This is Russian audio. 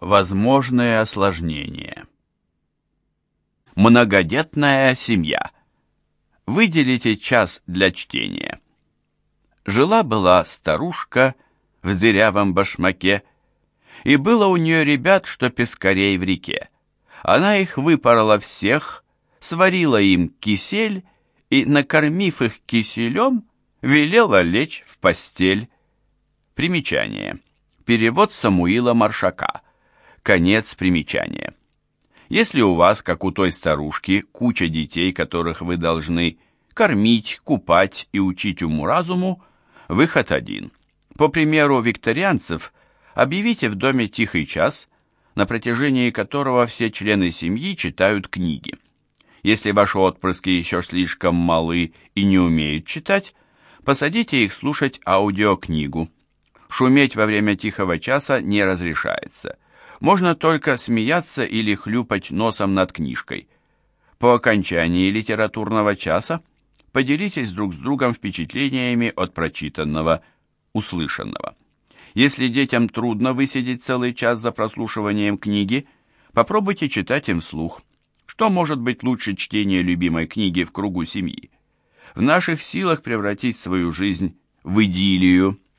Возможные осложнения. Многодетная семья. Выделите час для чтения. Жила-была старушка в дырявом башмаке, и было у нее ребят, что пескарей в реке. Она их выпорола всех, сварила им кисель и, накормив их киселем, велела лечь в постель. Примечание. Перевод Самуила Маршака. Конец примечания. Если у вас, как у той старушки, куча детей, которых вы должны кормить, купать и учить уму-разуму, выход один. По примеру викторианцев, объявите в доме тихий час, на протяжении которого все члены семьи читают книги. Если ваши отпрыски еще слишком малы и не умеют читать, посадите их слушать аудиокнигу. Шуметь во время тихого часа не разрешается – можно только смеяться или хлюпать носом над книжкой. По окончании литературного часа поделитесь друг с другом впечатлениями от прочитанного, услышанного. Если детям трудно высидеть целый час за прослушиванием книги, попробуйте читать им вслух. Что может быть лучше чтения любимой книги в кругу семьи? В наших силах превратить свою жизнь в идиллию –